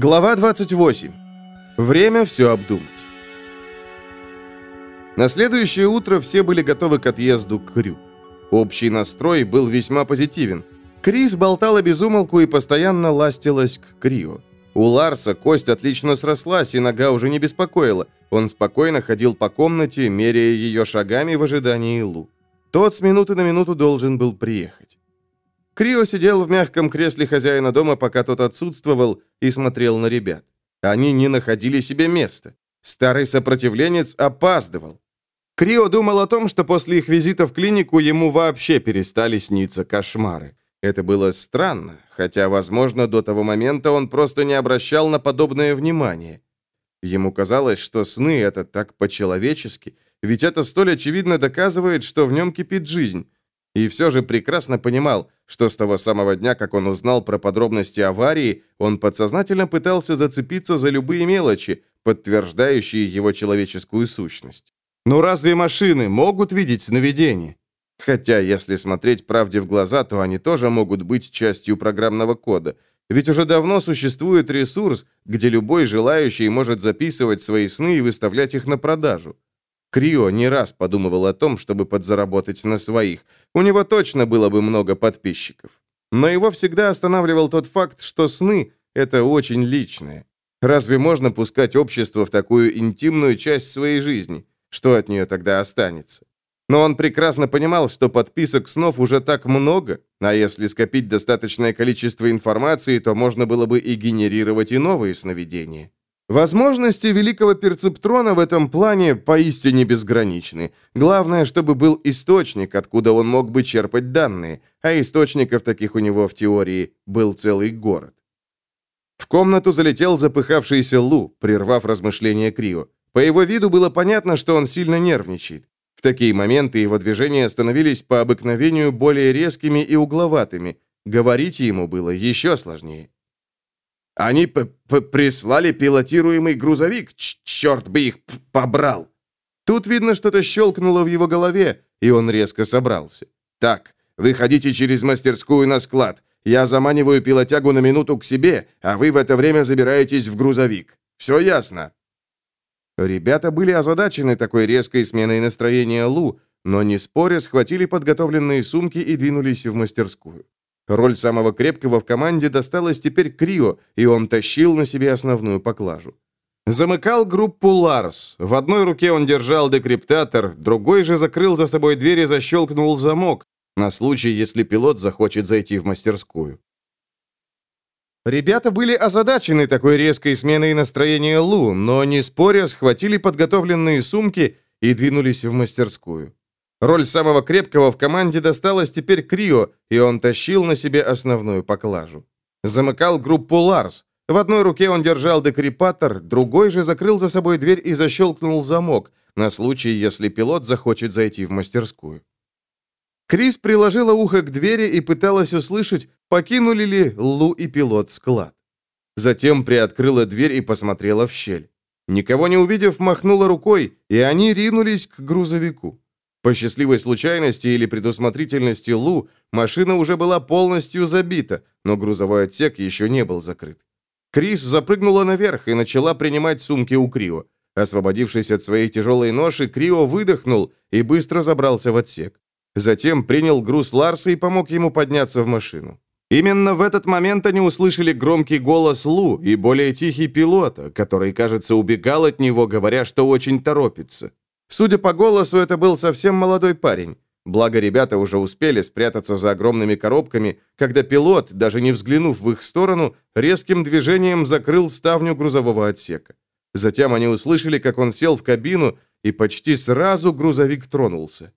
Глава 28. Время все обдумать. На следующее утро все были готовы к отъезду к Крю. Общий настрой был весьма позитивен. Крис болтала без умолку и постоянно ластилась к Крио. У Ларса кость отлично срослась, и нога уже не беспокоила. Он спокойно ходил по комнате, меряя ее шагами в ожидании Лу. Тот с минуты на минуту должен был приехать. Крио сидел в мягком кресле хозяина дома, пока тот отсутствовал, и смотрел на ребят. Они не находили себе места. Старый сопротивленец опаздывал. Крио думал о том, что после их визита в клинику ему вообще перестали сниться кошмары. Это было странно, хотя, возможно, до того момента он просто не обращал на подобное внимание. Ему казалось, что сны — это так по-человечески, ведь это столь очевидно доказывает, что в нем кипит жизнь. И все же прекрасно понимал, что с того самого дня, как он узнал про подробности аварии, он подсознательно пытался зацепиться за любые мелочи, подтверждающие его человеческую сущность. Но разве машины могут видеть сновидения? Хотя, если смотреть правде в глаза, то они тоже могут быть частью программного кода. Ведь уже давно существует ресурс, где любой желающий может записывать свои сны и выставлять их на продажу. Крио не раз подумывал о том, чтобы подзаработать на своих. У него точно было бы много подписчиков. Но его всегда останавливал тот факт, что сны — это очень личное. Разве можно пускать общество в такую интимную часть своей жизни? Что от нее тогда останется? Но он прекрасно понимал, что подписок снов уже так много, а если скопить достаточное количество информации, то можно было бы и генерировать и новые сновидения. Возможности великого перцептрона в этом плане поистине безграничны. Главное, чтобы был источник, откуда он мог бы черпать данные, а источников таких у него в теории был целый город. В комнату залетел запыхавшийся Лу, прервав размышления Крио. По его виду было понятно, что он сильно нервничает. В такие моменты его движения становились по обыкновению более резкими и угловатыми. Говорить ему было еще сложнее. Они п -п прислали пилотируемый грузовик. Ч черт бы их побрал. Тут, видно, что-то щелкнуло в его голове, и он резко собрался. «Так, выходите через мастерскую на склад. Я заманиваю пилотягу на минуту к себе, а вы в это время забираетесь в грузовик. Все ясно?» Ребята были озадачены такой резкой сменой настроения Лу, но не споря схватили подготовленные сумки и двинулись в мастерскую. Роль самого крепкого в команде досталась теперь Крио, и он тащил на себе основную поклажу. Замыкал группу Ларс. В одной руке он держал декриптатор, другой же закрыл за собой дверь и защелкнул замок, на случай, если пилот захочет зайти в мастерскую. Ребята были озадачены такой резкой сменой настроения Лу, но, не споря, схватили подготовленные сумки и двинулись в мастерскую. Роль самого крепкого в команде досталась теперь Крио, и он тащил на себе основную поклажу. Замыкал группу Ларс. В одной руке он держал декрепатор, другой же закрыл за собой дверь и защелкнул замок, на случай, если пилот захочет зайти в мастерскую. Крис приложила ухо к двери и пыталась услышать, покинули ли Лу и пилот склад. Затем приоткрыла дверь и посмотрела в щель. Никого не увидев, махнула рукой, и они ринулись к грузовику. По счастливой случайности или предусмотрительности Лу, машина уже была полностью забита, но грузовой отсек еще не был закрыт. Крис запрыгнула наверх и начала принимать сумки у Крио. Освободившись от своей тяжелой ноши, Крио выдохнул и быстро забрался в отсек. Затем принял груз Ларса и помог ему подняться в машину. Именно в этот момент они услышали громкий голос Лу и более тихий пилота, который, кажется, убегал от него, говоря, что очень торопится. Судя по голосу, это был совсем молодой парень. Благо, ребята уже успели спрятаться за огромными коробками, когда пилот, даже не взглянув в их сторону, резким движением закрыл ставню грузового отсека. Затем они услышали, как он сел в кабину, и почти сразу грузовик тронулся.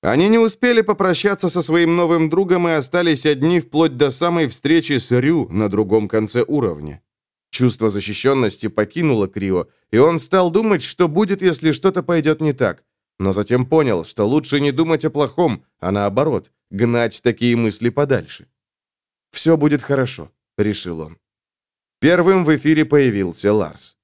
Они не успели попрощаться со своим новым другом и остались одни вплоть до самой встречи с Рю на другом конце уровня. Чувство защищенности покинуло Крио, и он стал думать, что будет, если что-то пойдет не так. Но затем понял, что лучше не думать о плохом, а наоборот, гнать такие мысли подальше. «Все будет хорошо», — решил он. Первым в эфире появился Ларс.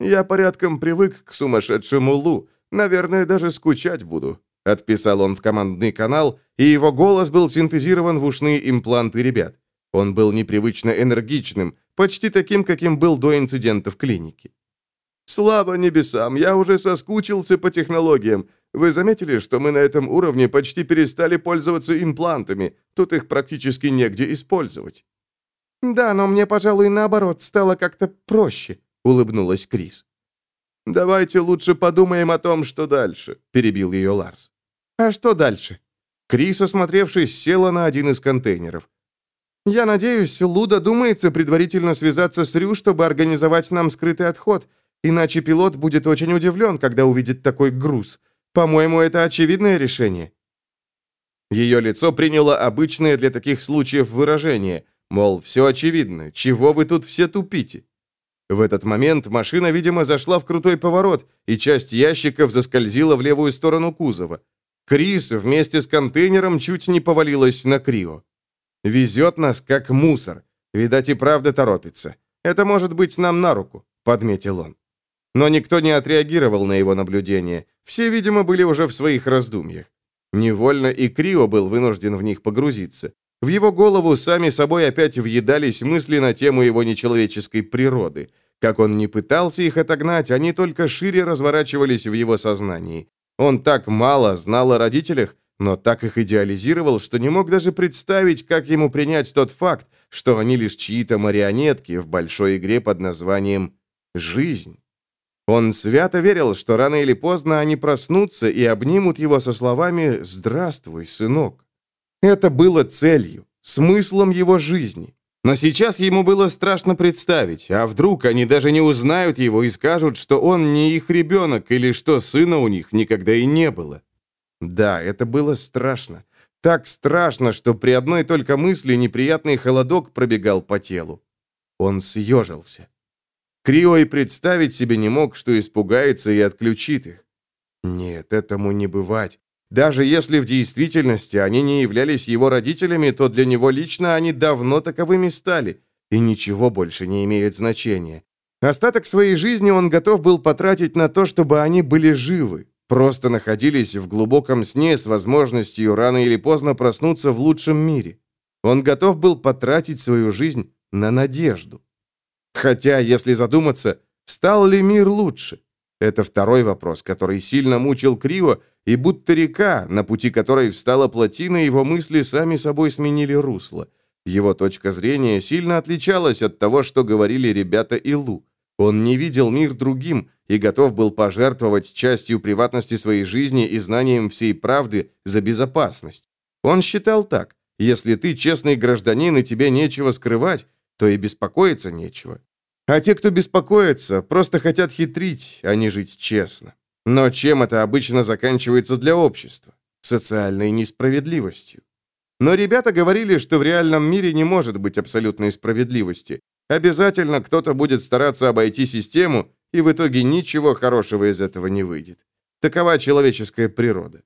«Я порядком привык к сумасшедшему Лу. Наверное, даже скучать буду», — отписал он в командный канал, и его голос был синтезирован в ушные импланты ребят. Он был непривычно энергичным, почти таким, каким был до инцидента в клинике. «Слава небесам, я уже соскучился по технологиям. Вы заметили, что мы на этом уровне почти перестали пользоваться имплантами? Тут их практически негде использовать». «Да, но мне, пожалуй, наоборот, стало как-то проще», — улыбнулась Крис. «Давайте лучше подумаем о том, что дальше», — перебил ее Ларс. «А что дальше?» Крис, осмотревшись, села на один из контейнеров. «Я надеюсь, Луда думается предварительно связаться с Рю, чтобы организовать нам скрытый отход. Иначе пилот будет очень удивлен, когда увидит такой груз. По-моему, это очевидное решение». Ее лицо приняло обычное для таких случаев выражение, мол, все очевидно, чего вы тут все тупите? В этот момент машина, видимо, зашла в крутой поворот, и часть ящиков заскользила в левую сторону кузова. Крис вместе с контейнером чуть не повалилась на Крио. «Везет нас, как мусор. Видать, и правда торопится. Это может быть нам на руку», — подметил он. Но никто не отреагировал на его наблюдение. Все, видимо, были уже в своих раздумьях. Невольно и Крио был вынужден в них погрузиться. В его голову сами собой опять въедались мысли на тему его нечеловеческой природы. Как он не пытался их отогнать, они только шире разворачивались в его сознании. Он так мало знал о родителях, но так их идеализировал, что не мог даже представить, как ему принять тот факт, что они лишь чьи-то марионетки в большой игре под названием «Жизнь». Он свято верил, что рано или поздно они проснутся и обнимут его со словами «Здравствуй, сынок». Это было целью, смыслом его жизни. Но сейчас ему было страшно представить, а вдруг они даже не узнают его и скажут, что он не их ребенок или что сына у них никогда и не было. Да, это было страшно. Так страшно, что при одной только мысли неприятный холодок пробегал по телу. Он съежился. Крио и представить себе не мог, что испугается и отключит их. Нет, этому не бывать. Даже если в действительности они не являлись его родителями, то для него лично они давно таковыми стали, и ничего больше не имеет значения. Остаток своей жизни он готов был потратить на то, чтобы они были живы, просто находились в глубоком сне с возможностью рано или поздно проснуться в лучшем мире. Он готов был потратить свою жизнь на надежду. Хотя, если задуматься, стал ли мир лучше? Это второй вопрос, который сильно мучил Криво, и будто река, на пути которой встала плотина, его мысли сами собой сменили русло. Его точка зрения сильно отличалась от того, что говорили ребята Илу. Он не видел мир другим и готов был пожертвовать частью приватности своей жизни и знанием всей правды за безопасность. Он считал так, если ты честный гражданин и тебе нечего скрывать, то и беспокоиться нечего. А те, кто беспокоится, просто хотят хитрить, а не жить честно. Но чем это обычно заканчивается для общества? Социальной несправедливостью. Но ребята говорили, что в реальном мире не может быть абсолютной справедливости. Обязательно кто-то будет стараться обойти систему, и в итоге ничего хорошего из этого не выйдет. Такова человеческая природа.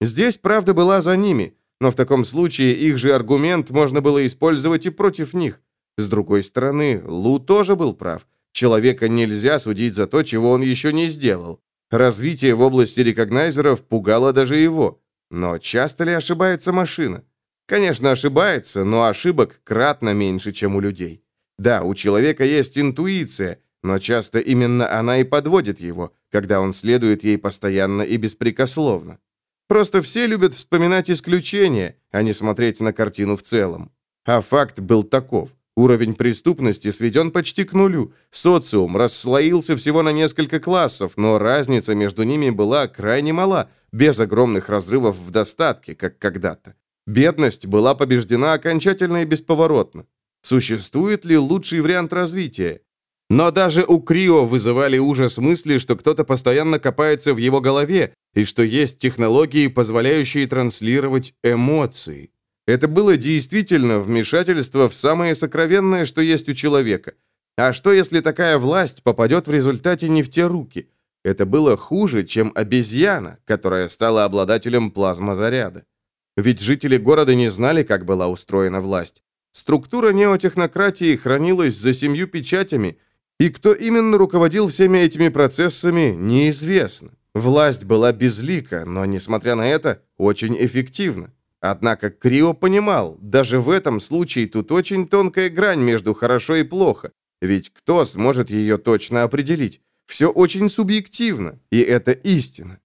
Здесь правда была за ними, но в таком случае их же аргумент можно было использовать и против них. С другой стороны, Лу тоже был прав. Человека нельзя судить за то, чего он еще не сделал. Развитие в области рекогнайзеров пугало даже его. Но часто ли ошибается машина? Конечно, ошибается, но ошибок кратно меньше, чем у людей. Да, у человека есть интуиция, но часто именно она и подводит его, когда он следует ей постоянно и беспрекословно. Просто все любят вспоминать исключения, а не смотреть на картину в целом. А факт был таков. Уровень преступности сведен почти к нулю. Социум расслоился всего на несколько классов, но разница между ними была крайне мала, без огромных разрывов в достатке, как когда-то. Бедность была побеждена окончательно и бесповоротно. Существует ли лучший вариант развития? Но даже у Крио вызывали ужас мысли, что кто-то постоянно копается в его голове и что есть технологии, позволяющие транслировать эмоции. Это было действительно вмешательство в самое сокровенное, что есть у человека. А что, если такая власть попадет в результате не в те руки? Это было хуже, чем обезьяна, которая стала обладателем плазмозаряда. Ведь жители города не знали, как была устроена власть. Структура неотехнократии хранилась за семью печатями, и кто именно руководил всеми этими процессами, неизвестно. Власть была безлика, но, несмотря на это, очень эффективна. Однако Крио понимал, даже в этом случае тут очень тонкая грань между хорошо и плохо, ведь кто сможет ее точно определить? Все очень субъективно, и это истина.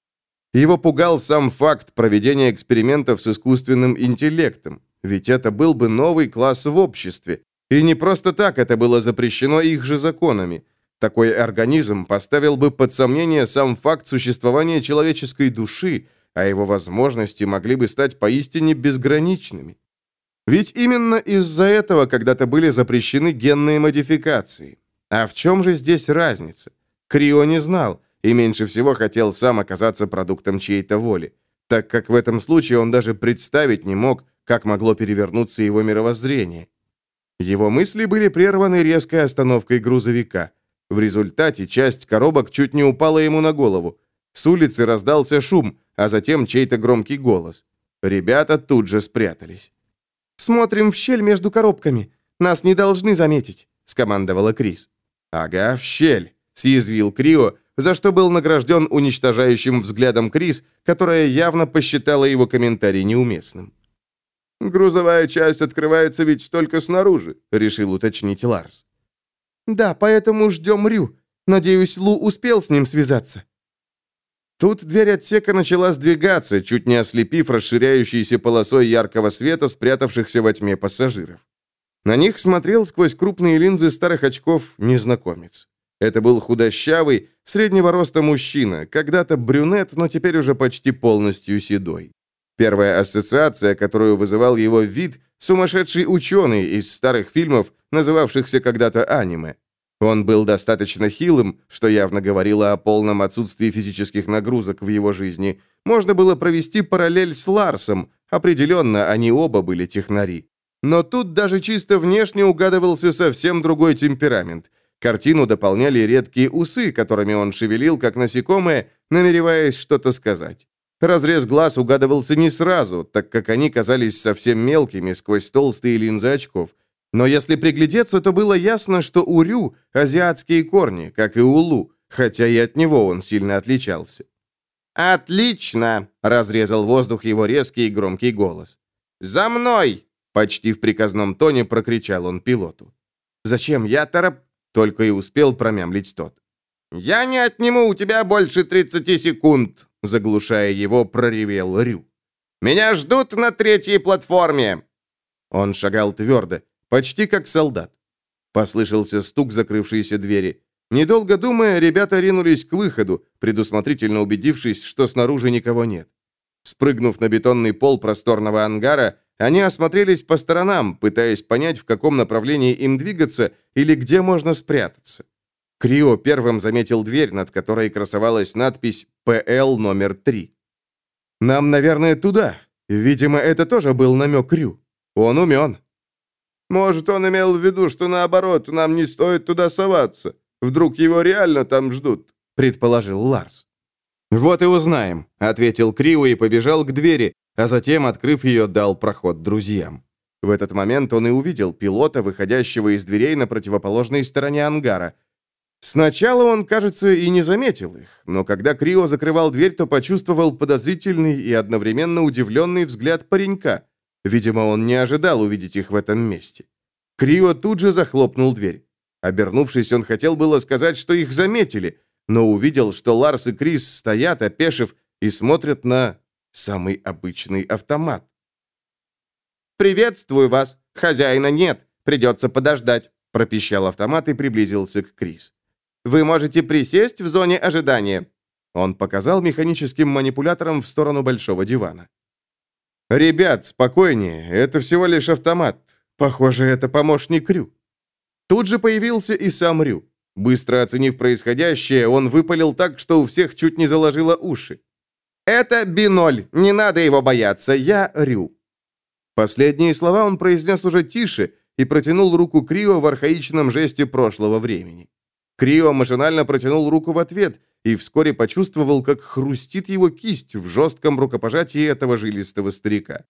Его пугал сам факт проведения экспериментов с искусственным интеллектом, ведь это был бы новый класс в обществе, и не просто так это было запрещено их же законами. Такой организм поставил бы под сомнение сам факт существования человеческой души, а его возможности могли бы стать поистине безграничными. Ведь именно из-за этого когда-то были запрещены генные модификации. А в чем же здесь разница? Крио не знал и меньше всего хотел сам оказаться продуктом чьей-то воли, так как в этом случае он даже представить не мог, как могло перевернуться его мировоззрение. Его мысли были прерваны резкой остановкой грузовика. В результате часть коробок чуть не упала ему на голову. С улицы раздался шум, а затем чей-то громкий голос. Ребята тут же спрятались. «Смотрим в щель между коробками. Нас не должны заметить», — скомандовала Крис. «Ага, в щель», — съязвил Крио, за что был награжден уничтожающим взглядом Крис, которая явно посчитала его комментарий неуместным. «Грузовая часть открывается ведь только снаружи», — решил уточнить Ларс. «Да, поэтому ждем Рю. Надеюсь, Лу успел с ним связаться». Тут дверь отсека начала сдвигаться, чуть не ослепив расширяющейся полосой яркого света, спрятавшихся во тьме пассажиров. На них смотрел сквозь крупные линзы старых очков незнакомец. Это был худощавый, среднего роста мужчина, когда-то брюнет, но теперь уже почти полностью седой. Первая ассоциация, которую вызывал его вид, сумасшедший ученый из старых фильмов, называвшихся когда-то аниме. Он был достаточно хилым, что явно говорило о полном отсутствии физических нагрузок в его жизни. Можно было провести параллель с Ларсом, определенно они оба были технари. Но тут даже чисто внешне угадывался совсем другой темперамент. Картину дополняли редкие усы, которыми он шевелил, как насекомое, намереваясь что-то сказать. Разрез глаз угадывался не сразу, так как они казались совсем мелкими сквозь толстые линзы очков. Но если приглядеться, то было ясно, что у Рю азиатские корни, как и у Лу, хотя и от него он сильно отличался. «Отлично!» — разрезал воздух его резкий и громкий голос. «За мной!» — почти в приказном тоне прокричал он пилоту. «Зачем я тороп...» — только и успел промямлить тот. «Я не отниму у тебя больше 30 секунд!» Заглушая его, проревел Рю. «Меня ждут на третьей платформе!» Он шагал твердо, почти как солдат. Послышался стук закрывшейся двери. Недолго думая, ребята ринулись к выходу, предусмотрительно убедившись, что снаружи никого нет. Спрыгнув на бетонный пол просторного ангара, они осмотрелись по сторонам, пытаясь понять, в каком направлении им двигаться или где можно спрятаться. Крио первым заметил дверь, над которой красовалась надпись «ПЛ номер 3». «Нам, наверное, туда. Видимо, это тоже был намек Рю. Он умен». «Может, он имел в виду, что наоборот, нам не стоит туда соваться. Вдруг его реально там ждут», — предположил Ларс. «Вот и узнаем», — ответил Крио и побежал к двери, а затем, открыв ее, дал проход друзьям. В этот момент он и увидел пилота, выходящего из дверей на противоположной стороне ангара — Сначала он, кажется, и не заметил их, но когда Крио закрывал дверь, то почувствовал подозрительный и одновременно удивленный взгляд паренька. Видимо, он не ожидал увидеть их в этом месте. Крио тут же захлопнул дверь. Обернувшись, он хотел было сказать, что их заметили, но увидел, что Ларс и Крис стоят, опешив, и смотрят на самый обычный автомат. «Приветствую вас! Хозяина нет! Придется подождать!» пропищал автомат и приблизился к Крис. Вы можете присесть в зоне ожидания». Он показал механическим манипулятором в сторону большого дивана. «Ребят, спокойнее, это всего лишь автомат. Похоже, это помощник Рю». Тут же появился и сам Рю. Быстро оценив происходящее, он выпалил так, что у всех чуть не заложило уши. «Это Биноль, не надо его бояться, я Рю». Последние слова он произнес уже тише и протянул руку Крио в архаичном жесте прошлого времени. Крио машинально протянул руку в ответ и вскоре почувствовал, как хрустит его кисть в жестком рукопожатии этого жилистого старика.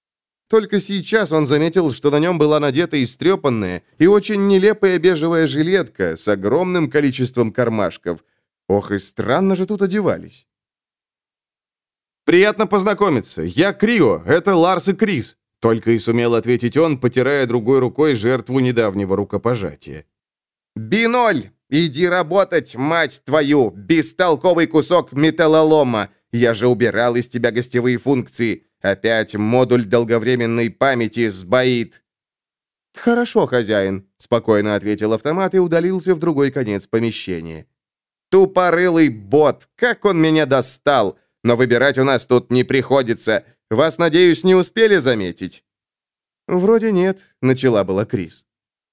Только сейчас он заметил, что на нем была надета истрепанная и очень нелепая бежевая жилетка с огромным количеством кармашков. Ох, и странно же тут одевались. «Приятно познакомиться. Я Крио, это Ларс и Крис», — только и сумел ответить он, потирая другой рукой жертву недавнего рукопожатия. «Биноль, иди работать, мать твою, бестолковый кусок металлолома! Я же убирал из тебя гостевые функции. Опять модуль долговременной памяти сбоит!» «Хорошо, хозяин», — спокойно ответил автомат и удалился в другой конец помещения. «Тупорылый бот! Как он меня достал! Но выбирать у нас тут не приходится. Вас, надеюсь, не успели заметить?» «Вроде нет», — начала была Крис.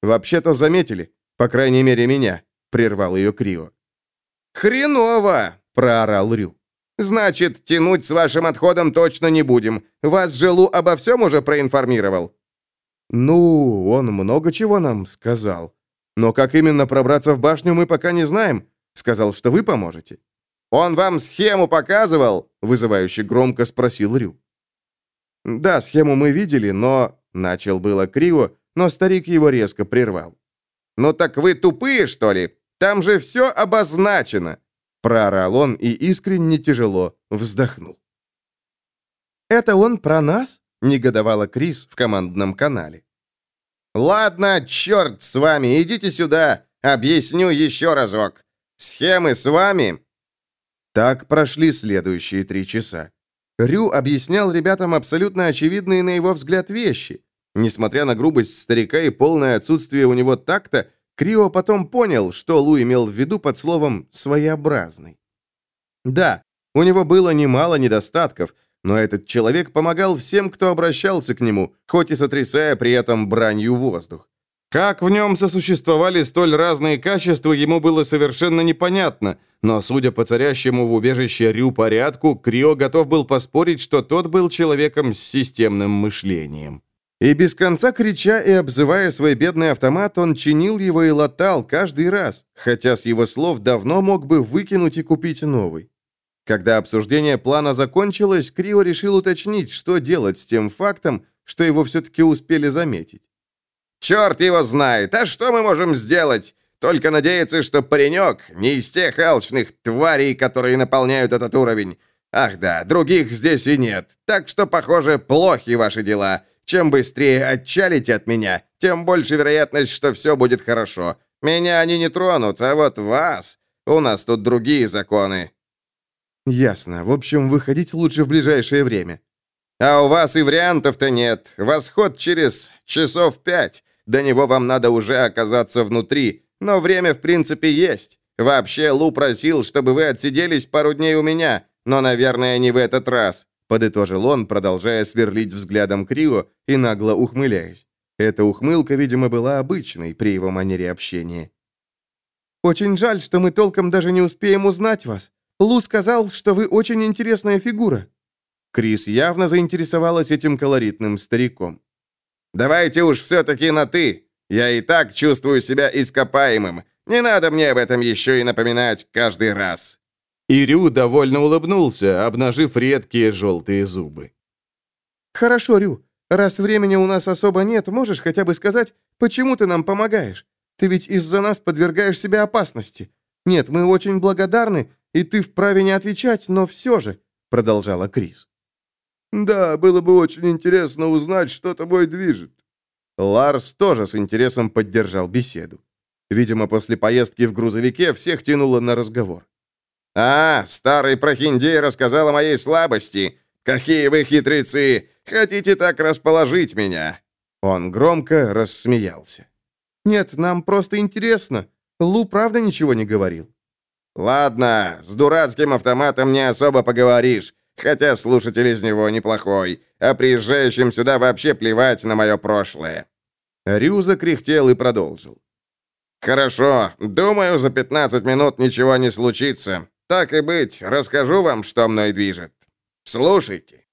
«Вообще-то заметили. По крайней мере, меня», — прервал ее Крио. «Хреново!» — проорал Рю. «Значит, тянуть с вашим отходом точно не будем. Вас же Лу обо всем уже проинформировал?» «Ну, он много чего нам сказал. Но как именно пробраться в башню, мы пока не знаем. Сказал, что вы поможете». «Он вам схему показывал?» — вызывающе громко спросил Рю. «Да, схему мы видели, но...» — начал было криво, но старик его резко прервал. «Ну так вы тупые, что ли? Там же все обозначено!» Проорал он и искренне тяжело вздохнул. «Это он про нас?» — негодовала Крис в командном канале. «Ладно, черт с вами, идите сюда, объясню еще разок. Схемы с вами?» Так прошли следующие три часа. Рю объяснял ребятам абсолютно очевидные на его взгляд вещи. Несмотря на грубость старика и полное отсутствие у него такта, Крио потом понял, что Лу имел в виду под словом «своеобразный». Да, у него было немало недостатков, но этот человек помогал всем, кто обращался к нему, хоть и сотрясая при этом бранью воздух. Как в нем сосуществовали столь разные качества, ему было совершенно непонятно, но, судя по царящему в убежище Рю порядку, Крио готов был поспорить, что тот был человеком с системным мышлением. И без конца крича и обзывая свой бедный автомат, он чинил его и латал каждый раз, хотя с его слов давно мог бы выкинуть и купить новый. Когда обсуждение плана закончилось, Крио решил уточнить, что делать с тем фактом, что его все-таки успели заметить. «Черт его знает! А что мы можем сделать? Только надеяться, что паренек не из тех алчных тварей, которые наполняют этот уровень. Ах да, других здесь и нет. Так что, похоже, плохи ваши дела. Чем быстрее отчалите от меня, тем больше вероятность, что все будет хорошо. Меня они не тронут, а вот вас... У нас тут другие законы». «Ясно. В общем, выходить лучше в ближайшее время». «А у вас и вариантов-то нет. Восход через часов пять. До него вам надо уже оказаться внутри, но время в принципе есть. Вообще, Лу просил, чтобы вы отсиделись пару дней у меня, но, наверное, не в этот раз», — подытожил он, продолжая сверлить взглядом Крио и нагло ухмыляясь. Эта ухмылка, видимо, была обычной при его манере общения. «Очень жаль, что мы толком даже не успеем узнать вас. Лу сказал, что вы очень интересная фигура». Крис явно заинтересовалась этим колоритным стариком. Давайте уж все-таки на «ты». Я и так чувствую себя ископаемым. Не надо мне об этом еще и напоминать каждый раз». Ирю довольно улыбнулся, обнажив редкие желтые зубы. «Хорошо, Рю. Раз времени у нас особо нет, можешь хотя бы сказать, почему ты нам помогаешь? Ты ведь из-за нас подвергаешь себя опасности. Нет, мы очень благодарны, и ты вправе не отвечать, но все же», — продолжала Крис. «Да, было бы очень интересно узнать, что тобой движет». Ларс тоже с интересом поддержал беседу. Видимо, после поездки в грузовике всех тянуло на разговор. «А, старый прохиндей рассказал о моей слабости. Какие вы хитрецы! Хотите так расположить меня?» Он громко рассмеялся. «Нет, нам просто интересно. Лу правда ничего не говорил?» «Ладно, с дурацким автоматом не особо поговоришь. Хотя слушатель из него неплохой, а приезжающим сюда вообще плевать на мое прошлое». Рю закряхтел и продолжил. «Хорошо. Думаю, за 15 минут ничего не случится. Так и быть, расскажу вам, что мной движет. Слушайте».